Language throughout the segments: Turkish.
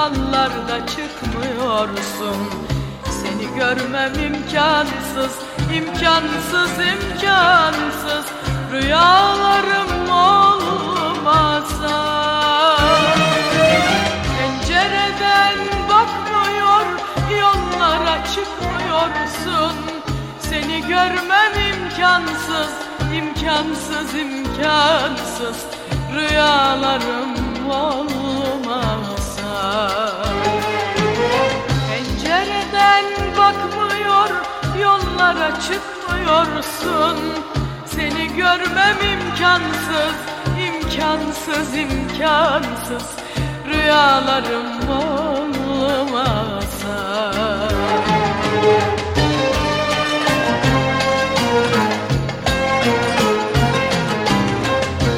Karnavallarda çıkmıyorsun. Seni görmem imkansız imkansız imkansız. Rüyalarım olmasa. Pencereden bakmıyor Yollara çıkmıyorsun. Seni görmem imkansız imkansız imkansız. Rüyalarım olmasa. Çıkmıyorsun Seni görmem imkansız imkansız imkansız. Rüyalarım olmasa.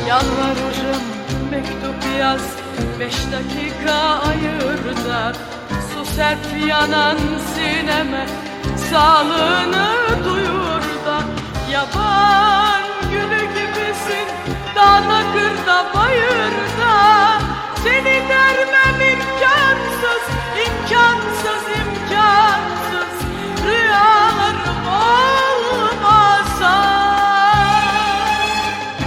Yalvarırım mektup yaz Beş dakika ayır da Su serp yanan sineme. Sağlığını da Yaban gülü gibisin. Dağda kırda bayırda. Seni dermem imkansız imkansız imkansız. Rüyalarım olmasa.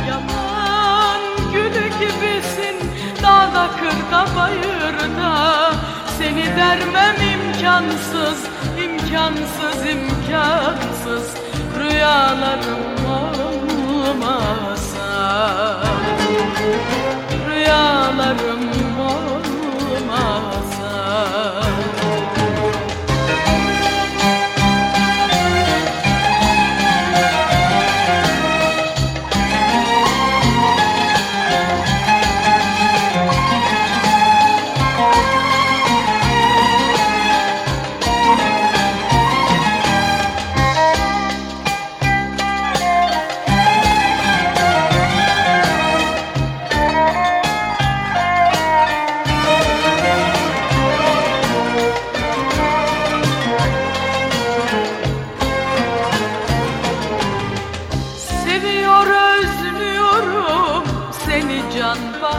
Yaman gülü gibisin. Dağda kırda bayırda. Seni dermem imkansız imkansız imkansız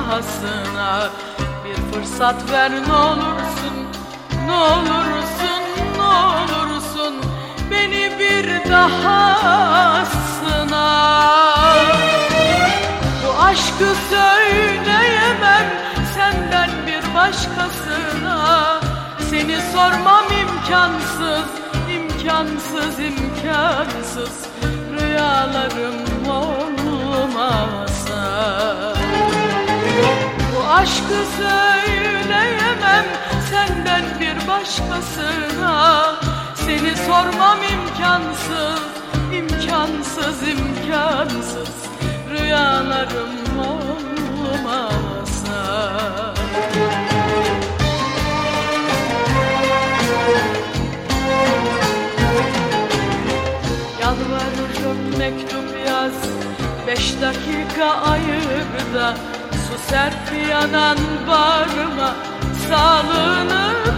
can pahasına Bir fırsat ver ne olursun ne olursun ne olursun Beni bir daha sınav Bu aşkı söyleyemem senden bir başkasına. Seni sormam imkansız imkansız imkansız. Rüyalarım aşkı söyleyemem senden bir başkasına. Seni sormam imkansız imkansız imkansız. Rüyalarım olmasa. Yalvarırım mektup yaz Beş dakika ayır da Su serp yanan bağrıma Sağlığını